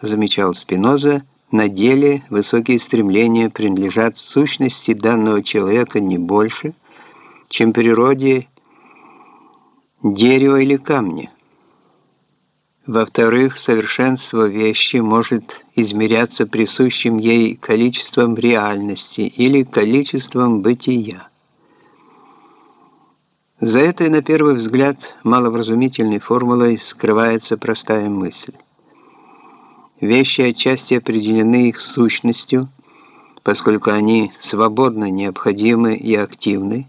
замечал Спиноза, на деле высокие стремления принадлежат сущности данного человека не больше, чем природе дерева или камня. Во-вторых, совершенство вещи может измеряться присущим ей количеством реальности или количеством бытия. За этой, на первый взгляд, маловразумительной формулой скрывается простая мысль. Вещи отчасти определены их сущностью, поскольку они свободно необходимы и активны,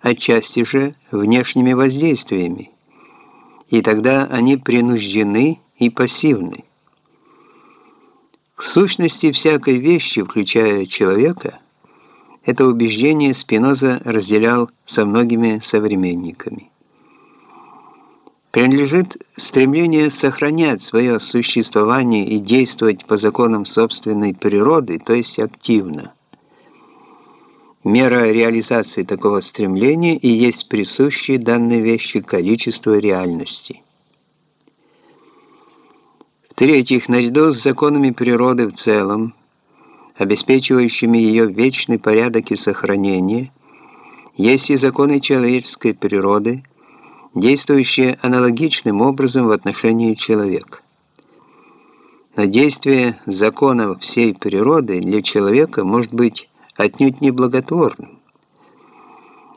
отчасти же внешними воздействиями, и тогда они принуждены и пассивны. К сущности всякой вещи, включая человека, это убеждение Спиноза разделял со многими современниками принадлежит стремление сохранять свое существование и действовать по законам собственной природы, то есть активно. Мера реализации такого стремления и есть присущее данной вещи количество реальности. В-третьих, наряду с законами природы в целом, обеспечивающими ее вечный порядок и сохранение, есть и законы человеческой природы – действующие аналогичным образом в отношении человека. Но действие законов всей природы для человека может быть отнюдь не благотворным.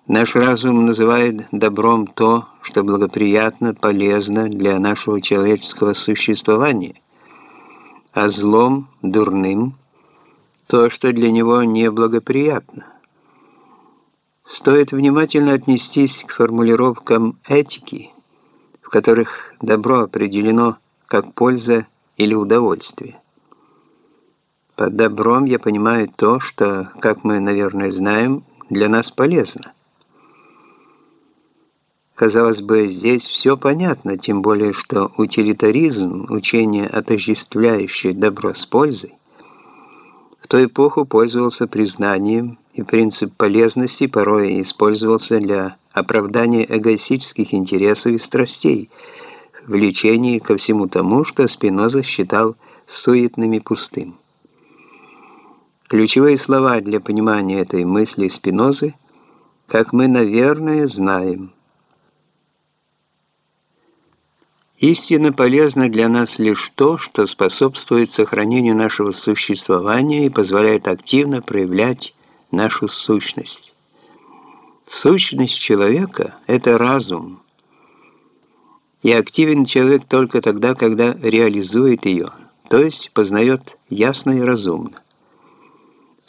Наш разум называет добром то, что благоприятно, полезно для нашего человеческого существования, а злом, дурным, то, что для него неблагоприятно. Стоит внимательно отнестись к формулировкам этики, в которых добро определено как польза или удовольствие. Под добром я понимаю то, что, как мы, наверное, знаем, для нас полезно. Казалось бы, здесь все понятно, тем более, что утилитаризм, учение, отождествляющее добро с пользой, в ту эпоху пользовался признанием, и принцип полезности порой использовался для оправдания эгоистических интересов и страстей, влечений ко всему тому, что Спиноза считал суетным и пустым. Ключевые слова для понимания этой мысли Спинозы, как мы, наверное, знаем. Истинно полезно для нас лишь то, что способствует сохранению нашего существования и позволяет активно проявлять нашу сущность. Сущность человека – это разум. И активен человек только тогда, когда реализует ее, то есть познает ясно и разумно.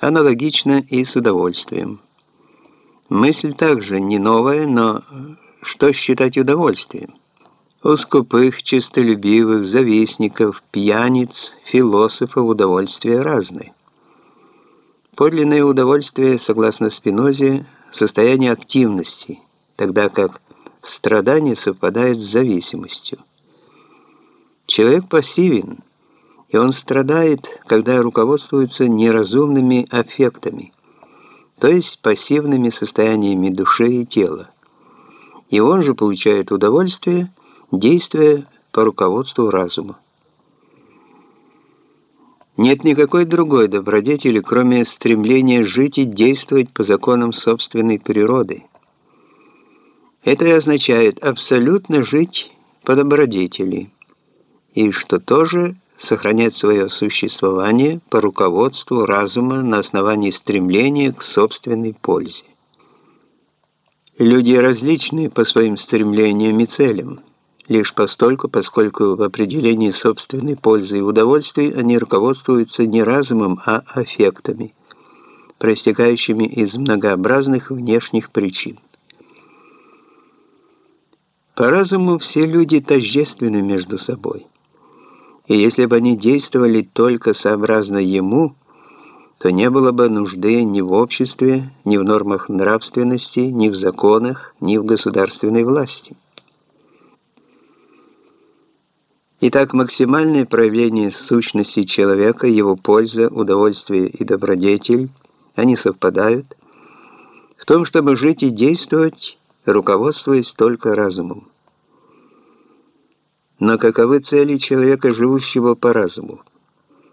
Аналогично и с удовольствием. Мысль также не новая, но что считать удовольствием? У скупых, честолюбивых, завистников, пьяниц, философов удовольствия разные. Подлинное удовольствие, согласно Спинозе, состояние активности, тогда как страдание совпадает с зависимостью. Человек пассивен, и он страдает, когда руководствуется неразумными аффектами, то есть пассивными состояниями души и тела. И он же получает удовольствие, действуя по руководству разума. Нет никакой другой добродетели, кроме стремления жить и действовать по законам собственной природы. Это и означает абсолютно жить по добродетели, и что тоже сохранять свое существование по руководству разума на основании стремления к собственной пользе. Люди различны по своим стремлениям и целям лишь постольку, поскольку в определении собственной пользы и удовольствий они руководствуются не разумом, а аффектами, проистекающими из многообразных внешних причин. По разуму все люди тождественны между собой. И если бы они действовали только сообразно ему, то не было бы нужды ни в обществе, ни в нормах нравственности, ни в законах, ни в государственной власти. Итак, максимальное проявление сущности человека, его польза, удовольствие и добродетель, они совпадают в том, чтобы жить и действовать, руководствуясь только разумом. Но каковы цели человека, живущего по разуму?